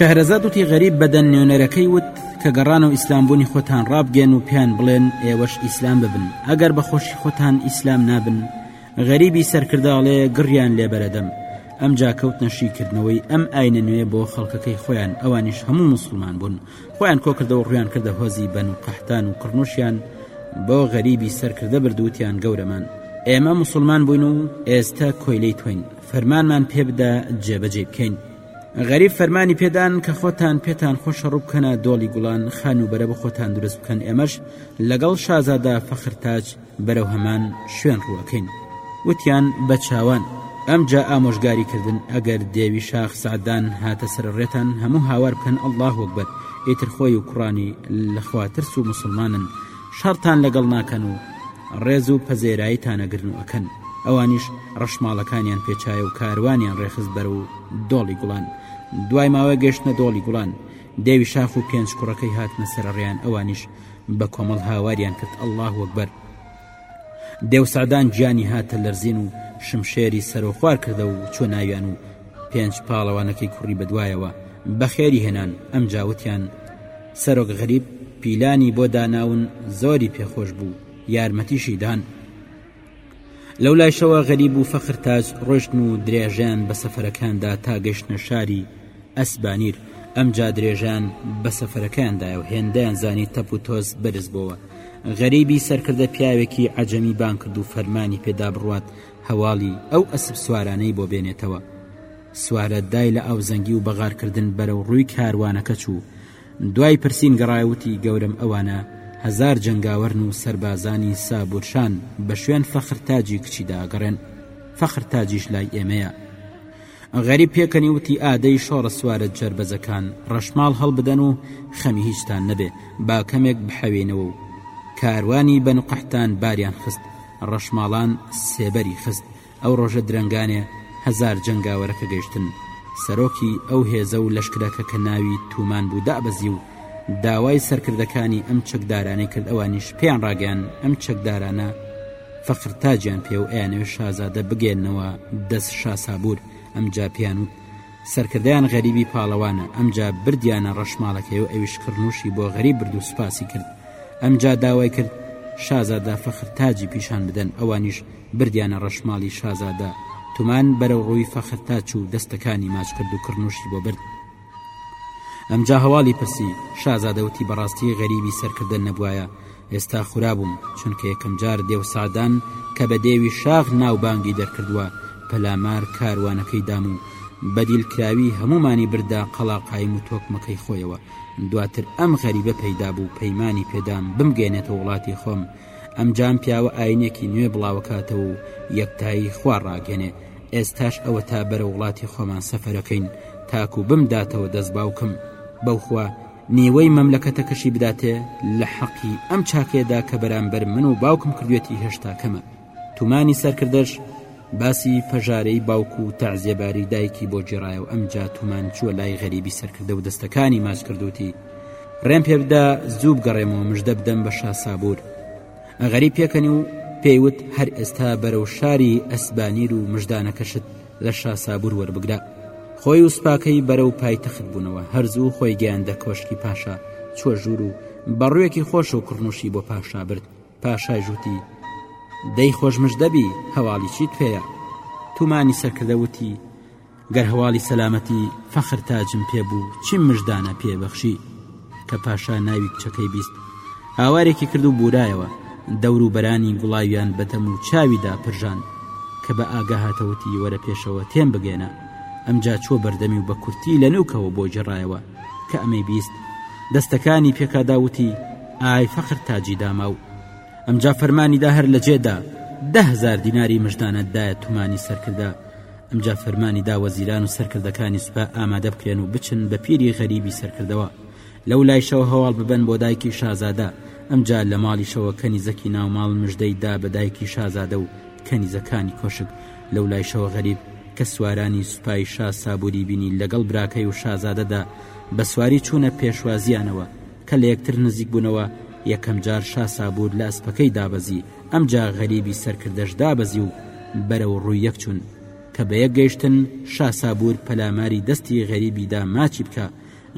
شەهرەزاد وتی غەریب بەدەن نوێنەرەکەی وت کە گەڕان و ئیسلامبوونی خۆتان ڕابگەن و پێیان بڵێن ئێوەش ئیسلام ببن ئەگەر بەخۆشی خۆتان ئیسلام نابن غەریبی سەرکردە ئەڵێ گڕیان لێ بەرە دەم، ئەمجا کەوتنە شی کردنەوەی ئەم ئاینە نوێ بۆ خەڵکەکەی خۆیان، ئەوانیش هەموو موسڵمان بوون، خۆیان کۆکردەوە ڕوویان کردە هۆزی بەنو قەحتان و کڕنوشیان بۆ غەریبی سەرکردە برد وتیان گەورەمان ئێمە موسڵمان بووین و ئێستە کۆیلەی تۆین فەرمانمان پێ بدە جێبەجێی بکەین غەریب فەرمانی پێدان کە خۆتان پێتان خۆشە ڕووبکەنە دۆڵی گوڵان خانوبەرە بۆ خۆتان دروست بکەن ئێمەش لەگەڵ شازادە فەخر تاج بەرەو هەمان شوێن ڕووەکەین وتیان بە چاوان ئەمجا ئامۆژگاری کردن ئەگەر دێوی شاخ سعدان هاتە سەر ڕێتان هەموو هاوار بکەن ئەله وەکبەر ئیتر خۆی و کوڕانی لەخواترس و مسلمانن شەڕتان لەگەڵ ناکەن و ڕێز و پەزێرایی تانەگرن و ئەکەن ئەوانیش ڕەشماڵەکانیان پێچایە و کاروانیان ڕێخست بەر و دۆڵی گوڵان دوای ماوەی گەشتنە دۆڵی گوڵان دێوی شاخ و پێنج کوڕەکەی هاتنە سەرڕیان ئەوانیش بە کۆمەڵ هاواریان کرد ئەلله وەکبەر دێو سادان گیانی هاتە لەرزین و شمشێری سەرۆخوار کردە و چۆ ناویان و پێنج پاڵەوانەکەی کوڕی بەدوایەوە بەخێری هێنان ئەم جاوتیان سەرۆک غەریب پیلانی بۆ داناون زۆری پێخۆش بوو یارمەتیشی دان لەولایشەوە غەریب و فەخرتاج ڕۆشتن و درێژەیان بە سەفەرەکاندا تا گەشتنە شاری ئەسبانیر ئەمجا درێژان بە سەفەرەکەیاندایە و هێندەیان زانی تەپ و تۆز بەرز بۆوە غەریبی سەرکردە پیاوێکی عەجەمی بان کرد و فەرمانی پێدا بڕوات هەواڵی ئەو ئەسب سوارانەی بۆ بێنێتەوە سوارە دای لە ئاوزەنگی و بەغارکردن بەرەو ڕووی کاروانەکە چوو دوای پرسین گەڕایەوە وتی گەورەم ئەوانە هەزار جەنگاوەرن و سەربازانی سابور شان بە شوێن فەخر تاجی کچی دا ئەگەڕێن فەخر تاجیش لای ئێمەیە غەریب پێکەنی وتی ئادەی شۆڕە سوارە جەربەزەکان ڕەشماڵ هەڵبدەن و خەمی هیچتان نەبێ با کەمێک بحەوێینەوە و کاروانی بەنو قەحتان باریان خست ڕەشماڵان سێبەری خست ئەو ڕۆژە درەنگانێ هەزار جەنگاوەرە کە گەیشتن سەرۆکی ئەو هێزە و لەشکرەکە کە ناوی تومان بوو دابەزی و داوای سەرکردەکانی ئەم چەکدارانەی کرد ئەوانیش پێیان ڕاگەیان ئەم چەکدارانە فەخرتاجیان پێ و ئەیانەوێ شازادە بگەێننەوە دەس شاسابور ئەمجا پێیان وت سەرکردەیان غەریبی پاڵەوانە ئەمجا بردیانە ڕەشماڵەکەی و ئەویش قڕنووشی بۆ غەریب برد و سوپاسی کرد ئەمجا داوای کرد شازادە فەخر تاجی پیشان بدەن ئەوانیش بردیانە ڕەشماڵی شازادە تومان بەرەو ڕووی فەخر تاج چوو دەستەکانی ماچ کرد و قڕنووشی بۆ برد ئەمجا هەواڵی پرسی شازادە وتی بەڕاستی غەریبی سەرکردە نەبوایە ئێستا خورابووم چونکە یەکەم جار دێو سەعدان کە بە دێوی شاخ ناوبانگی دەرکردوە پەلامار کاروانەکەی دام و بە دیلکراوی هەموومانی بردە قەڵا قایم و تۆکمەکەی خۆیەوە دواتر ئەم غەریبە پەیدا بوو پەیمانی پێدام بمگەێنێتە وڵاتی خۆم ئەمجام پیاوە ئاینێکی نوێ بڵاوەکاتەوە و یەکتایی خوا ڕاگەێنێ ئێستاش ئەوە تا بەرە وڵاتی خۆمان سەفەرەکەین تاکو بمداتەوە دەست باوکم بەوخوا نیوەی مەملەکەتە کەشی بداتێ لە حەقی ئەم چاکەیەدا کە بەرامبەر من و باوکم کردوێتی هێشتا کەمە تومانی سەرکردەش باسی پەژارەی باوک و تەعزێباری دایکی بۆ گێڕایە و ئەمجا تومان چووە لای غەریبی سەرکردە و دەستەکانی ماچ کردوتی ڕێم پێبدا زوو بگەڕێمەوە مژدە بدەم بە شا سابور ئەغەری پێکەنی و پێیوت هەر ئێستا بەرەو شاری ئەسبانیر و مژدانەکەشت لە شاسابور وەربگرە خۆی و سوپاکەی بەرەو پایتەخت بوونەوە هەرزوو خۆی گەیاندە کۆشکی پاشا چوە ژوور و بەڕوێکی خۆش و کوڕنوشی بۆ پاشا برد پاشای ژووتی دەی خۆشمش دەبی هەواڵی چی توێە تومانی سەرکردە وتی گەر هەواڵی سەلامەتی فەخر تاجم پێبوو چیم مژدانە پێبەخشی کە پاشا ناوی کچەکەی بیست هاوارێکی کرد و بورایەوە دەورو بەرانی گوڵاویان بەدەم و چاویدا پرژان کە بە ئاگا هاتەوتی وەرە پێشەوە تێم بگەێنە ئەمجا چوە بەردەمی و بە کورتی لە نوکەوە بۆ جێڕایەوە کە ئەمەی بیست دەستەکانی پێکاداوتی ئای فەخر تاجی داما و ئەمجا فەرمانیدا هەر لە جێدا دههزار دیناری مژدانەتدایە تومانی سەرکردە ئەمجا فەرمانی دا وەزیران و سەرکردەکانی سوپا ئامادە بکرێن و بچن بە پیری غەریبی سەرکردەوە لەو لایشەوە هەواڵ ببەن بۆ دایکی شازادە ئەمجا لە ماڵیشەوە کەنیزەکی ناوماڵ مژدەی دا بە دایکی شازادە و کەنیزەکانی کۆشک لەو لایشەوە غەریب کە سوارانی سوپای شا سابووری بینی لەگەڵ براکەی و شازادەدا بە سواری چوونە پێشوازیانەوە کە لە یەکتر نزیک بوونەوە یەکەم جار شا سابوور لە ئەسپەکەی دابەزی ئەمجا غەریبی سەرکردەش دابەزی و بەرەو ڕووی یەک چوون. کە بەیەک گەیشتن شا سابوور پەلاماری دەستی غەریبی دا ماچی بکا،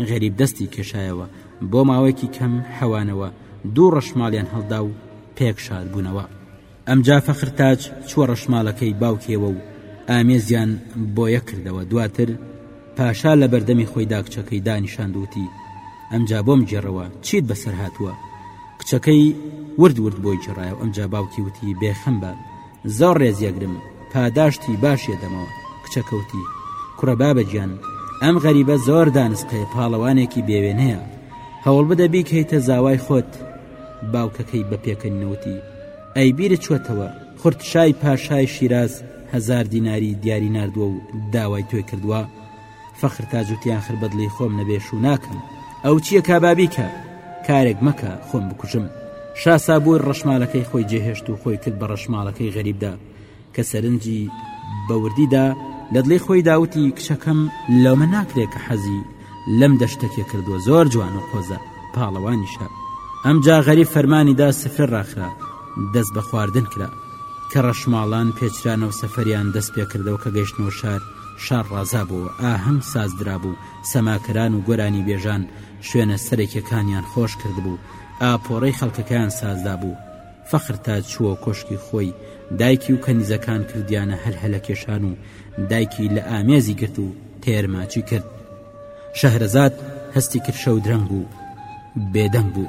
غەریب دەستی کێشایەوە، بۆ ماوەیەکی کەم حەوانەوە دوو ڕەشماڵیان هەڵدا و پێک شار بوونەوە. ئەمجا فەخرتاج چووە ڕەشماڵەکەی باوکێوە و ئامێزیان بۆ یەک کردەوە، دواتر، پاشا لە بەردەمی خۆی دا کچەکەی دانیشاند و وتی، ئەمجا بۆم گێڕەوە چیت بەسەر هاتووە؟ کچەکەی ورد ورد بۆی گێڕایەوە، ئەمجا باوکی وتی، بێخەم بە، زۆر ڕێزیەگرم، پاداشتی باشیە دەمەوە. کچەکە وتی، کوڕە بابە گیان، ئەم غەریبە زۆر دانسقەیە، پاڵەوانێکی بێ وێنەیە، هەوڵ بدە بیکەیتە زاوای خۆت. باوکەکەی بە پێکەنینە وتی، ئەی بیرت چووەتەوە؟ خورتشای پاشای شیراز هەزار دیناری دیاری ناردووە و داوای تۆی کردووە فەخر تاج و تیانخر بەدڵی خۆم نەبێ شوو ناکەم ئەو چییە کابابیکە کارێک مەکە خۆم بکوژم شاسابور ڕەشمالەکەی خۆی جێهێشت و خۆی کرد بە ڕەشماڵەکەی غەریبدا کە سەرنجی بەوردیدا لە دڵی خۆی داوتی کچەکەم لەمە ناکرێت کە حەزی لەم دە شتەکێ کردوە زۆر جوان و قۆزە پاڵەوانیشە ئەمجا غەریب فەرمانی دا سفرە ڕاخرا دەست بە خواردن کرا کە ڕەشماڵان پێچرانەوە سەفەریان دەست پێکردەوە کە گەشتنەوە شار شار ڕازا بۆوە ئاهەنگ ساز درابوو سەماکەران و گۆرانی بێژان شوێنە سەرەکیەکانیان خۆش کردبوو ئاپۆڕەی خەڵکەکەیان سازدابوو فەخر تا چووە کۆشکی خۆی دایکی و کەنیزەکان کردیانە هەلهەلە کێشان و دایکی لە ئامێزی گرت و تێرماچی کرد شەهرەزاد هەستی کرد شەو درەنگ بوو بێدەنگ بوو.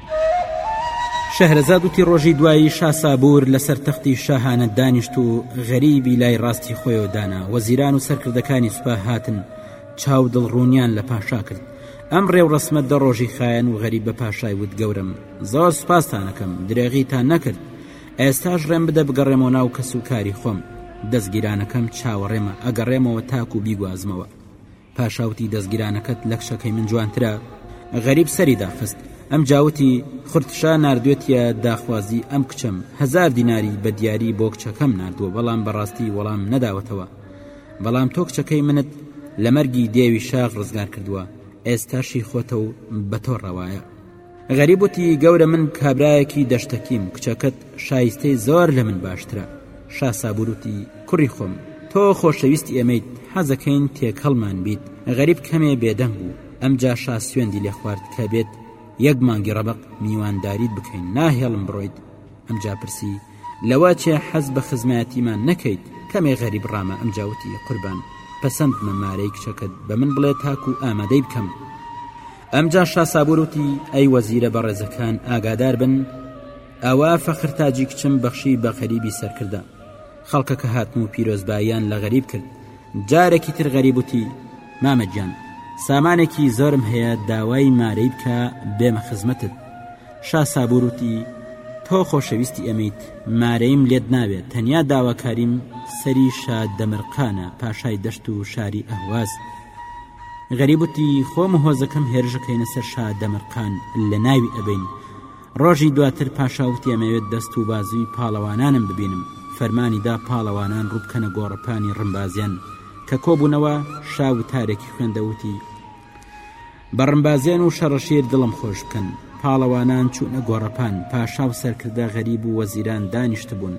شەهرەزاد وتی ڕۆژی دوایی شا سابوور لەسەر تەختی شاهانە دانیشت و غەریبی لای ڕاستی خۆیەوە دانا وەزیران و سەرکردەکانی سوپا هاتن چاو دڵ ڕوونیان لە پاشا کرد ئەم ڕێوڕەسمە دە ڕۆژی خایەن و غەریب بە پاشای وت گەورم زۆر سوپاستانەکەم درێغیتان نەکرد ئێستاش ڕێم بدە بگەڕێمەوە ناو کەس و کاری خۆم دەستگیرانەکەم چاوەڕێمە ئەگەڕێمەوە تاکو بیگوازمەوە پاشا وتی دەزگیرانەکەت لە کچەکەی من جوانترە غەریب سەری داخست ئەمجا وتی خوردشا ناردوێتیە داخوازی ئەم کچەم هەزار دیناری بە دیاری بۆ کچەکەم ناردووە بەڵام بەڕاستی وەڵام نەداوەتەوە بەڵام تۆ کچەکەی منت لە مەرگی دێوی شاخ ڕزگار کردووە ئێستاشی خۆتە و بە تۆ ڕەوایە غەریب وتی گەورە من کابرایەکی دەشتەکیم کچەکەت شایستەی زۆر لە من باشترە شا سابوروتی کوڕی خۆم تۆ خۆشەویست ئێمەیت حەزەکەین تێک هەڵمان بیت غەریب کەمێ بێدەنگ بوو ئەم جا شا سوێندی لێ خوارد کە بێت یەک مانگی ڕەبق میوانداریت بکەین ناهێڵم بڕۆیت ئەم جا پرسی لەوە چێ حەز بە خزمایەتیمان نەکەیت کەمێ غەریب ڕامە ئەم جاوتی قوربان پەسەند مەمارەی کچەکەت بە من بڵێ تاکو ئامادەی بکەم ئەمجا شا سابور وتی ئەی وەزیرە بەڕێزەکان ئاگادار بن ئەوە فەخر تاجی کچم بەخشی بە غەریبی سەرکردە خەڵکەکە هاتن و پیرۆزباییان لە غەریب کرد جارێکی تر غەریب وتی مامەگیان سامانێکی زۆرم هەیە داوای مارەی بکە بێمە خزمەتت شا سابور وتی تۆ خۆشەویستی ئەمیت مارەیم لێت ناوێت تەنیا داواکاریم سەری شا دەمرقانە پاشای دەشت و شاری ئەهواز غەریب وتی خۆم هۆزەکەم هێرشەکەینە سەر شا دەمرقان لە ناوی ئەبین ڕۆژی دواتر پاشاوتی ئەمەوێت دەست و بازوی پاڵەوانانم ببینم فەرمانی دا پاڵەوانان ڕووبکەنە گۆڕەپانی ڕمبازیان کە کۆبوونەوە شا وتارێکی خوێندەوتی بە ڕمبازیان و شەڕەشیر دڵم خۆش بکەن پاڵەوانان چوونە گۆڕەپان پاشا و سەرکردە غەریب و وەزیران دانیشتبوون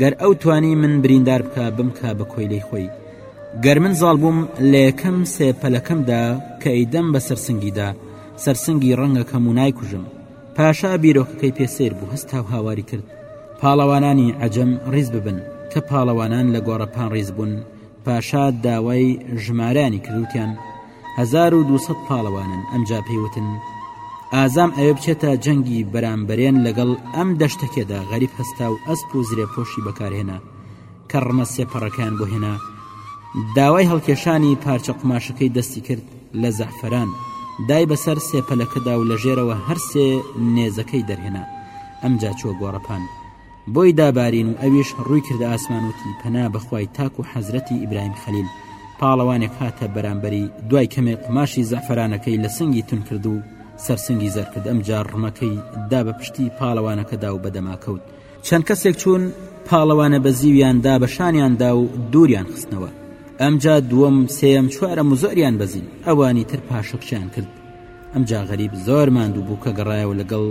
گەر ئەو توانی من بریندار بکا بمکا بە کۆیلەی خۆی گەر من زاڵ بووم لە یەکەم سێ پەلەکەمدا کە ئەیدەم بە سەرسنگیدا سەرسنگی ڕەنگەکەم و نایکوژم پاشا بیرۆکەکەی پێسیر بوو هەستا و هاواری کرد پاڵەوانانی عەجەم ڕیز ببن کە پاڵەوانان لە گۆڕەپان ڕیز بوون پاشا داوای ژمارانی کردوتیان هەزار و دوو سەد پاڵەوانن ئەمجا پێی وتن، ئازام ئەوێ بچێتە جەنگی بەرامبەرێن لەگەڵ ئەم دەشتەکێدا غەریب هەستا و ئەسپ و زرێپۆشی بەکارهێنا کەڕمە سێ پەڕەکەیان بۆ هێنا داوای هەڵکێشانی پارچە قوماشەکەی دەستی کرد لە زەعفەران دای بەسەر سێپەلەکەدا و لە ژێرەوە هەرسێ نێزەکەی دەرهێنا ئەمجا چوە گۆڕەپان بۆی دابارین و ئەویش ڕووی کردە ئاسمان وتی پەنا بەخوای تاک و حەزرەتی ئیبراهیم خەلیل پاڵەوانێک هاتە بەرامبەری دوای کەمێک قماشی زەفرانەکەی لە سنگی تون کرد و سەرسنگی زەرکرد ئەم جار ڕمەکەی دا بە پشتی پاڵەوانەکەدا و بەدەما کەوت چەند کەسێک چوون پاڵەوانە بە زیویان دا بە شانیاندا و دووریان خستنەوە ئەمجا دووەم سێم چوارە مزۆریان بەزین ئەوانی تر پاشەکشیان کرد ئەمجا غەریب زۆر ماندوو بوو کە گەڕایەوە لەگەڵ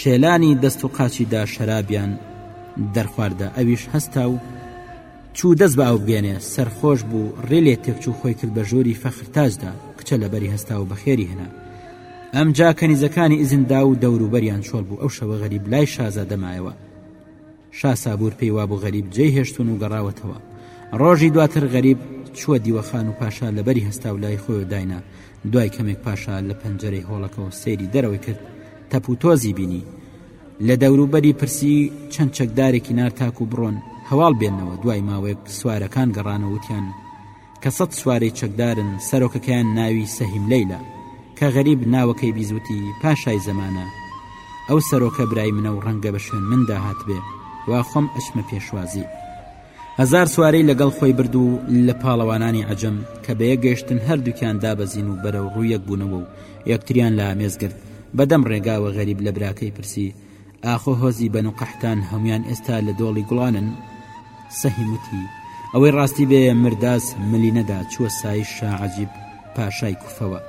شێلانی دەست و قاچی دا شەرابیان دەرخواردە ئەویش هەستا و چوو دەست بە ئاو بگەێنێ سەرخۆش بوو ڕێلێ تێکچوو خۆی کرد بە ژۆری فەخر تاجدا کچە لەبەری هەستا و بەخێری هێنا ئەم جا کەنیزەکانی ئیزندا و دەوروبەریان چۆڵ بوو ئەو شەوە غەریب لای شازادەمایەوە شا سابوور پێی وابوو غەریب جێی هێشتوون و گەڕاوەتەوە ڕۆژی دواتر غەریب چووە دیوەخان و پاشا لەبەری هەستا و لای خۆی داینا دوای کەمێک پاشا لە پەنجەرەی هۆڵەکەەوە سەیری دەرەوەی کرد تەپ و تۆزی بینی لە دەوروبەری پرسی چەند چەکدارێکی نار تاکو بڕۆن هەواڵ بێنەوە دوای ماوەیەک سوارەکان گەڕانەوتیان کە سەد سوارەی چەکدارن سەرۆکەکەیان ناوی سەهیم لەیلە کە غەریب ناوەکەی بیزوتی پاشای زەمانە ئەو سەرۆکە برای منە و ڕەنگە بە شوێن مندا هاتبێ وا خۆم ئەچمە پێشوازی هەزار سوارەی لەگەڵ خۆی برد و لە پاڵەوانانی عجم کە بە یەک گەشتن هەردووکیان دابەزین و بەرەو ڕوو یەک بوونەوە و یەکتریان لە ئامێز گرت بەدەم ڕێگاوە غەریب لە براکەی پرسی ئاخۆ هۆزی بەنو قەحتان هەموان ئێستا لە دۆڵی گوڵانن سەهیم وتی ئەوەی ڕاستی بێ مرداس ملی نەدا چووە سای شا عەجیب پاشای کوفەوە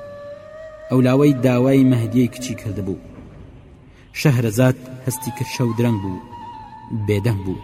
ئەو لاوەی داوای مەهدیەی کچی کردبوو شەهرەزاد هەستی کرشە و درەنگ بوو بێدەنگ بوو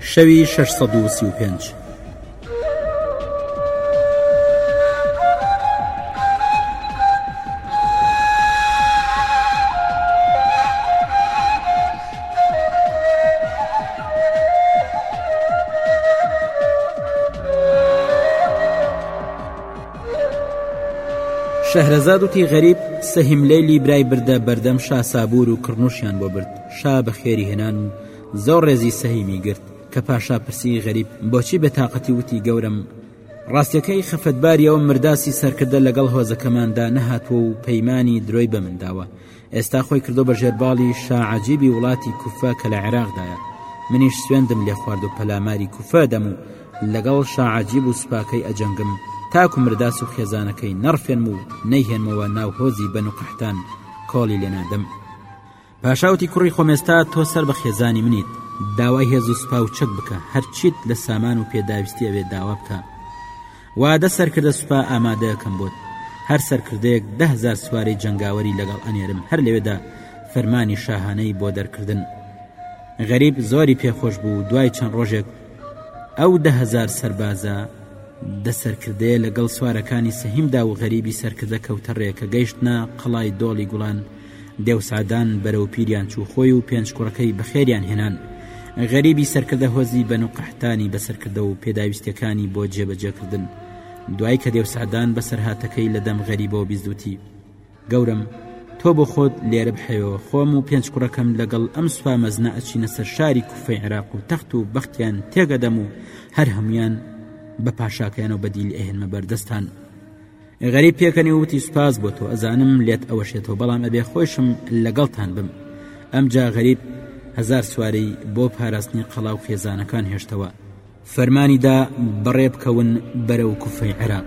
شەوی شەش سەد و سی و پێنج. شەهرەزاد وتی غەریب سەهیم لەیلی برای بردە بەردەم شا سابوور و کڕنووشیان بۆ برد شا بە خێری هێنان و زۆر ڕێزی سەهیمی گرت کە پاشا پرسی غەریب بۆچی بێ تاقەتی وتی گەورەم ڕاستەکەی خەفەتباری ئەو مرداسی سەرکردە لەگەڵ هۆزەکەماندا نەهاتووە و پەیمانی درۆی بە من داوە ئێستا خۆی کردو بە ژێرباڵی شا عەجیبی وڵاتی کوفە کە لە عێراقدایە منیش سوێندم لێ خوارد و پەلاماری کوفە دەم و لەگەڵ شا عەجیب و سوپاکەی ئەجەنگم تاکو مرداس و خێزانەکەی نەڕفێنم و نەیهێنمەوە ناو هۆزی بەنو قەحتان کۆڵی لێ نادەم. پاشا وتی کوڕی خۆم ئێستا تۆ سەر بە خێزانی منیت داوای هێز و سوپا و چەک بکە هەرچیت لە سامان و پێداویستی ئەوێ داوا بکە وادە سەرکردە سوپا ئامادەکەم بۆت هەر سەرکردەیەک دهزار سواری جەنگاوەری لەگەڵ ئەنێرم هەر لەوێدا فەرمانی شاهانەی بۆ دەرکردن غەریب زۆری پێخۆش بوو دوای چەند ڕۆژێک ئەو دهزار سەربازە دە سەرکردەیە لەگەڵ سوارەکانی سەهیمدا و غەریبی سەرکردە کەوتە ڕێکە گەیشتە قەڵای دۆڵی گوڵان دێوسادان بەرەو پیریان چوو خۆی و پێنج کوڕەکەی بەخێریان هێنان غەریبی سەرکردە هۆزی بەن و قەحتانی بەسەرکردە و پێداویستەکانی بۆ جێبەجێکردن دوای کە دێوسادان بەسەرهاتەکەی لە دەم غەریبەوە بیزوتی گەورم تۆ بۆ خۆت لێرە بحەوەوە خۆم و پێنج کوڕەکەم لەگەڵ ئەم سوپا مەزنە ئەچینە سەر شاری کوفەی عراق و تەخت و بەختیان تێگەدەم و هەر هەمویان بە پاشاکەیانەوە بەدیل ئەهێنمە بەردەستان غەریب پێکەنی وتی سوپاس بۆ تۆ ئەزانم لێت ئەوەشێتەوە بەڵام ئەبێ خۆشم لەگەڵتان بم ئەمجا غەریب هزار سوارەی بۆ پاراستنی قەڵا و خێزانەکان هێشتەوە فەرمانیدا بەڕێ بکەون بەرە و کوفەی عێراق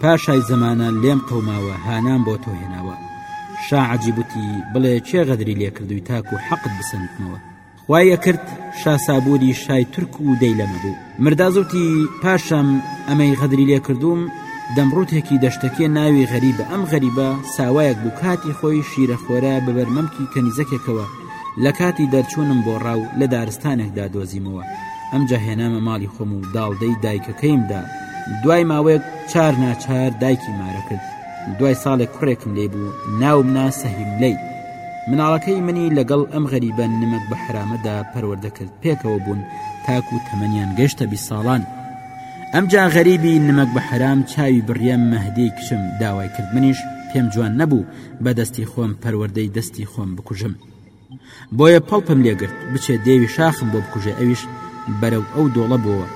پاشای زەمانە لێم قەوماوە هانام بۆ تۆ هێناوە شاعجی بوتی بڵێ چێ غەدری لێکردووی تاکو حەقت بسەندمەوە خوای ئەکرد شاسابووری شای تورک و دەی لەمە بوو مردازوتی پاشەم ئەمەی غەدری لێ کردووم دەمڕوتێکی دەشتەکێ ناوی غەریبە ئەم غەریبە ساوایەک بوو کاتی خۆی شیرە خۆرە بەبەرمەمکی کەنیزەکێکەوە لە کاتی دەرچوونم بۆ ڕاو لە دارستانێکدا دۆزیمەوە ئەمجا هێنامە ماڵی خۆم و داڵدەی دایکەکەیمدا دوای ماوەیەک چار ناچار دایکی مارە کرد دوای ساڵێک کوڕێکم لێ بوو ناوم نا سەهیم لی مناڵەکەی منی لەگەڵ ئەم غەریبە نمەک بە حرامەدا پەروەردە کرد پێکەوە بوون تاکو تەمەنیان گەشتە بی ساڵان ئەمجا غەریبی نمەک بە حرام چاوی بڕیە مەهدی کچم داوای کرد منیش پێم جوان نەبوو بەدەستی خۆم پەروەردەی دەستی خۆم بکوژم بۆیە پەڵپم لێگرت بچێ دێوی شاخم بۆ بکوژێ ئەویش بەرەو ئەو دۆڵە بووە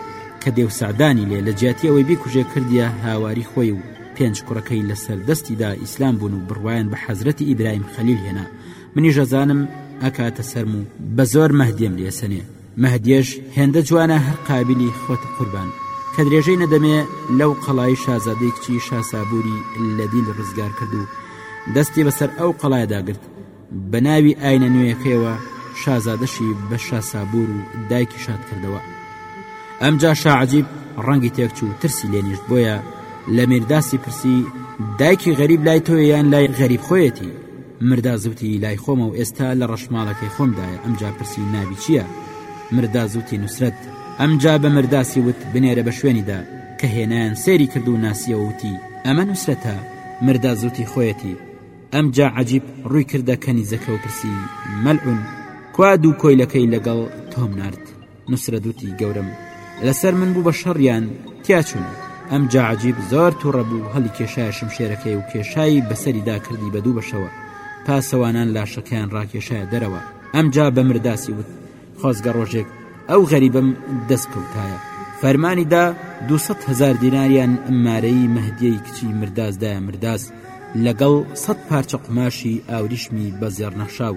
کە دێو سەعدانی لێ لە جیاتی ئەوەی بیکوژێ کردیە هاواری خۆی و پێنج کوڕەکەی لەسەر دەستیدا ئیسلام بوون و بڕوایان بە حەزرەتی ئیبراهیم خەلیل هێنا منیژەزانم ئەکاتە سەرم و بە زۆر مەهدیم لێسەنێ مەهدیەش هێندە جوانە هەر قابلی خۆتە قوربان کە درێژەی نەدەمێ لەو قەڵای شازادەی کچی شاسابووری لە دیل ڕزگار کرد و دەستی بەسەر ئەو قەڵایداگرت بە ناوی ئاینە نوێیەکەیەوە شازادەشی بە شاسابور و دایکی شاد کردەوە ئەمجا شعجیب ڕەنگی تێکچوو ترسی لێنیشت بۆیە لە میرداسی پرسی دایکی غەریب لای تۆیان لای غەریب خۆیەتی مرداز وتی لای خۆمە و ئێستا لە ڕەشماڵەکەی خۆمدایە ئەمجا پرسی ناوی چییە؟ مرداز وتی نوسرەت. ئەمجا بە مرداسی وت بنێرە بە شوێنیدا، کە هێنایان سەیری کرد و ناسییەوە وتی ئەمە نوسرەتە؟ مرداز وتی خۆیەتی. ئەمجا عەجیب ڕووی کردە کەنیزەکە و پرسی مەلعون کوا دوو کۆیلەکەی لەگەڵ تۆم نارد؟ نوسرەت وتی گەورەم لەسەر من بوو بە شەڕیان تیاچون ئەم جاعجیب زۆر تووڕە بوو هەڵی کێشای شمشێرەکەی و کێشایی بەسەریدا کردی بە دوو بەشەوە پاسەوانان لاشەکەیان ڕاکێشایە دەرەوە ئەم جا بە مرداسی وت خۆزگە ڕۆژێک ئەو غەریبم دەست کەوتایە فەرمانی دا دوسەد هزار دیناریان ئەممارەی مەهدیەی کچی مردازدایە مرداز لەگەڵ سەد پارچە قوماشی ئاوریشمی بەزێڕ نەخشاو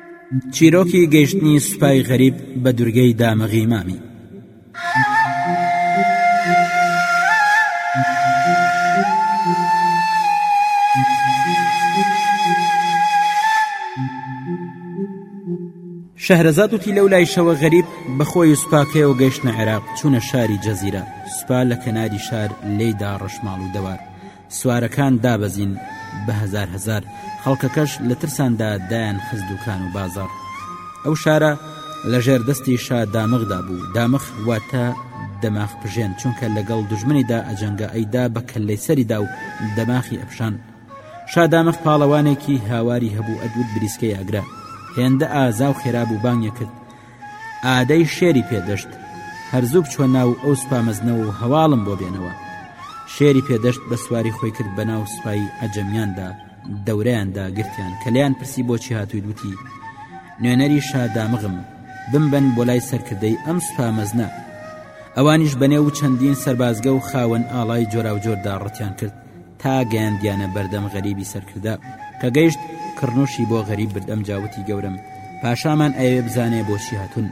چیرۆکی گەیشتنی سوپای غەریب بە دورگەی دامەغی مامی شەهرەزاد وتی لەو لایشەوە غەریب بەخۆی سوپاکەیەوە گەشتە عێراق چوونە شاری جەزیرە سوپا لە کەناری شار لێدا ڕەشماڵ و دەوار سوارەکان دابەزین بە هەزار هەزار، خەڵکەکەش لە ترساندا دایان خست دوکان و بازاڕ. ئەو شارە لە ژێر دەستی شا دامغدا بوو، دامخ واتە دەماخ پژێن، چونکە لەگەڵ دوژمنیدا ئەجەنگا ئەیدا بە کەللەی سەریدا و دەماخی ئەپشان. شا دامغ پاڵەوانێکی هاواری هەبوو ئەدوت بریسکەی ئاگرە. هێندە ئازا و خێرا بوو بانگێ کرد، ئادەی شێری پێ دەشت، هەر زوو بچۆ ناو ئەو سوپا مەزنەوە و هەواڵم بۆ بێنەوە. شێری پێ دەشت بە سواری خۆی کرد بە ناو سوپای عەجەمیاندا، دەورەیان دا، گرتیان، کە لێیان پرسی بۆچی هاتوویت وتی، نوێنەری شا دامغم، بمبەن بۆ لای سەرکردەی ئەم سوپا مەزنە. ئەوانیش بە نێو چەندین سەربازگە و خاوەن ئاڵای جۆراوجۆردا ڕەتیان کرد. تا گەیاندیانە بەردەم غەریبی سەرکردە کە گەیشت کڕنوشی بۆ غەریب برد ئەم جاوتی گەورم پاشامان ئەوێ بزانێ بۆچی هاتون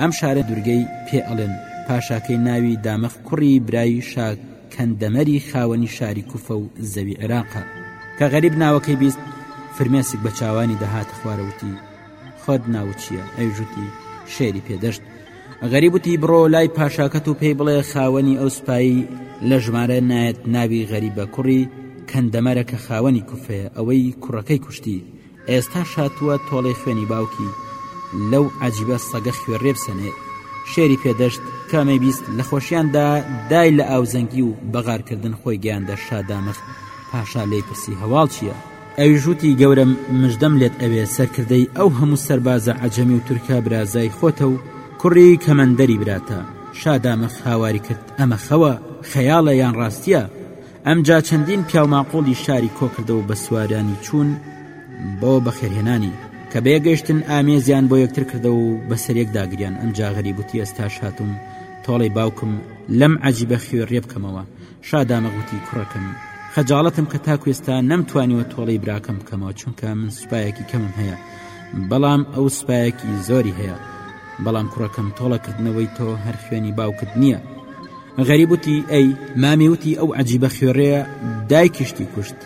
ئەم شارە دورگەی پێ ئەڵێن پاشاکەی ناوی دامەخ کوڕی برای شاک کەندەمەری خاوەنی شاری کوفە و زەوی عێراقە کە غەریب ناوەکەی بیست فرمێسک بە چاوانی دەهاتە خوارەوتی خۆت ناوچیە ئەوژوتی شێری پێدەشت غەریب وتی بڕۆ لای پاشاکەت و پێی بڵێ خاوەنی ئەو سوپایی لە ژمارە نایەت ناوی غەریبە کوڕی کەندەمەرە کە خاوەنی کوفەیە ئەوەی کوڕەکەی کوشتی ئێستا شاتووە تۆڵەی خوێنی باوکی لەو عجیبە سەگە خوێڕێ بسەنێ شێری پێدەشت کامەی بیست لە خۆشیاندا دای لە ئاوزەنگی و بەغارکردن خۆی گەیاندە شادامەخ پاشا لی پرسی هەواڵ چییە؟ ئەویش وتی گەورەم مژدەم لێت ئەوێ سەرکردەی ئەو هەموو سەربازە عەجەمی و تورکە برازای خۆتە و کوڕی کەمەندەری براتە، شادامەخ هاواری کرد ئەمە خەوە، خەیاڵە یان ڕاستییە؟ ئەمجا چەندین پیاوماقوڵی شاری کۆکردەوە و بە سوارانی چوون بۆ بەخێرهێنانی، کە بەیەک گەیشتن ئامێزیان بۆ یەکتر کردەوە و بەسەریەک داگریان، ئەمجا غەریب وتی ئێستاش هاتووم تۆڵەی باوکم لەم عەجیبە خوێڕیە بکەمەوە، شادامە گوتی کوڕەکەم خەجاڵەتم کە تاکو ئێستا نەمتوانیوە تۆڵەی براکەم بکەمەوە چونکە من سوپایەکی کەمم هەیە بەڵام ئەو سوپایەکی زۆری هەیە بەڵام کوڕەکەم تۆڵەکردنەوەی تۆ هەر خوێنی باوکت نییە غەریبوتی ئەی مامی وتی ئەو عجیبە خوێڕەیە دایکیشتی کوشت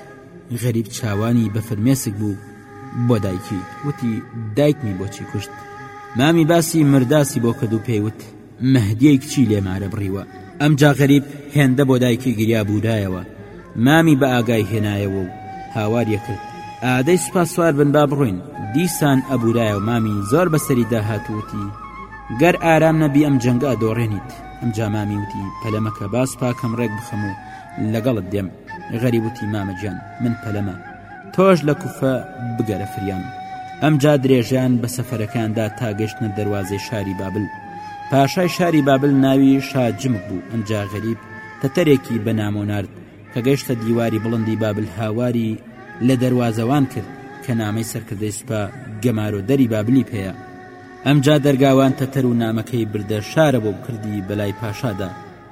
غەریب چاوانی بە فرمێسک بوو بۆ دایکی وتی دایکمی بۆچی کوشت مامی باسی مرداسی بۆ کە دوو پێیوت مەهدیەی کچی لێمارە بڕیوە ئەمجا غەریب هێندە بۆ دایکی گریا بوورایەوە مامی بە ئاگای هێنایەوە و هاواریە کرد ئادەی سوپا سوار بن با بڕۆین دیسان ئەبوورایە و مامی زۆر بەسەری داهاتووتی گەر ئارام نەبی ئەم جەنگە دۆڕێنیت ئەم جامامی وتی پەلەمەکە باس پاکەم ڕێک بخەم و لەگەڵت دێم غەریبوتی مامەجان من پەلەمە تۆش لە کوفە بگەرە فریان ئەمجا درێژیان بە سەفەرەکاندا تا گەشتنە دەواازەی شاری بابل پاشای شاری بابل ناوی شاجمک بوو ئەمجا غەریب تەتەرێکی بە نامۆنارد کە گەشتە دیواری بڵندی بابل هاواری لە دەواازەوان کرد کە نامەی سەرکردەی سوپا گەمارۆ دەری بابلی پێەیە ئەمجا دەرگاوان تەتەر و نامەکەی بردە شارە بۆ کردی بەلای پاشادا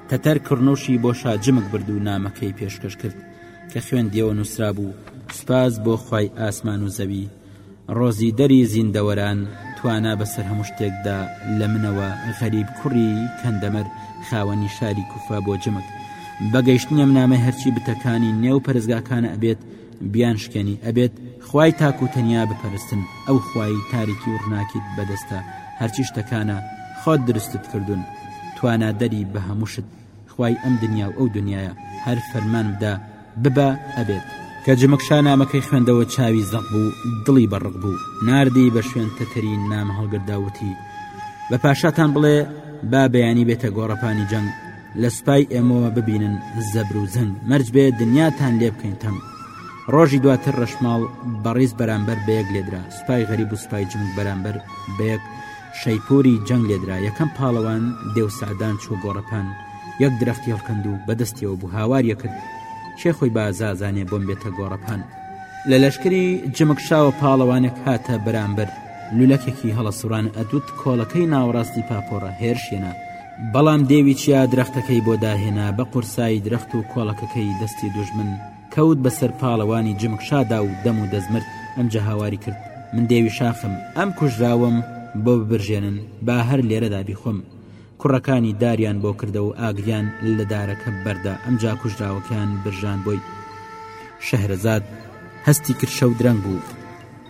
تەتەر کڕنوشی بۆ شاجمک برد و نامەکەی پێشکەش کرد کە خوێندیەوە نوسرابوو، سوپاس بۆ خوای ئاسمان و زەوی، ڕۆزی دەری زیندەوەران، توانا بەسەر هەموو شتێکدا لە منەوە، غەریب کوڕی کەندەمەر خاوەنی شاری کوفە بۆ جمک، بە گەیشتنی ئەم نامەی هەرچی بتەکانی نێو پەرستگاکانە ئەبێت بیان شکێنی، ئەبێت خوای تاک و تەنیا بپەرستن، ئەو خوای تاریکی و ڕوناکیت بەدەستە، هەرچی شتەکانە خۆت دروستت کردون، توانادەری بە هەموو شت. خوای ئەم دنیا و ئەو دنیایە هەر فەرمان بدا ببە ئەبێت کە جمک شانامەکەی خوێندەوە چاوی زەق بوو دڵی بەڕق بوو ناردی بە شوێن تەتەری نام هەڵگردا وتی بە پاشاتان بڵێ با بەیانی بێتە گۆڕەپانی جەنگ لە سوپای ئێمەوە ببینن زەبر و زەنگ مەرج بێ دنیاتان لێ بکەین تەنگ ڕۆژی دواتر ڕەشماڵ بەڕیز بەرامبەر بەیەک لێدرا سوپای غەریب و سوپای جمک بەرامبەر بەیەک شەیپووری جەنگ لێدرا یەکەم پاڵەوان دێو سەعدان چووە گۆڕەپان یەک درەختی هەڵکەند و بە دەستیەوە بوو هاواریە کرد شێ خۆی بازازانێ بۆم بێتە گۆڕەپان لە لەشکری جمکشاوە پاڵەوانێک هاتە بەرامبەر لولەکێکی هەڵەسوڕان ئەدوت کۆڵەکەی ناوەڕاستی پاپۆڕە هێرشێنە بەڵام دێوی چیا درەختەکەی بۆ داهێنا بە قورسایی درەخت و کۆڵەکەکەی دەستی دوژمن کەوت بە سەر پاڵەوانی جمک شادا و دەم و دەست مرد، ئەمجا هاواری کرد، من دێوی شاخم، ئەم کوژراوەم بۆ ببرژێنن، با هەر لێرەدا بیخۆم. کوڕەکانی داریان بۆ کردە و ئاگریان لە دارەکە بەردا، ئەمجا کوژراوەکەیان برژاند بۆی. شەهرەزاد هەستی کرد شەو درەنگ بوو.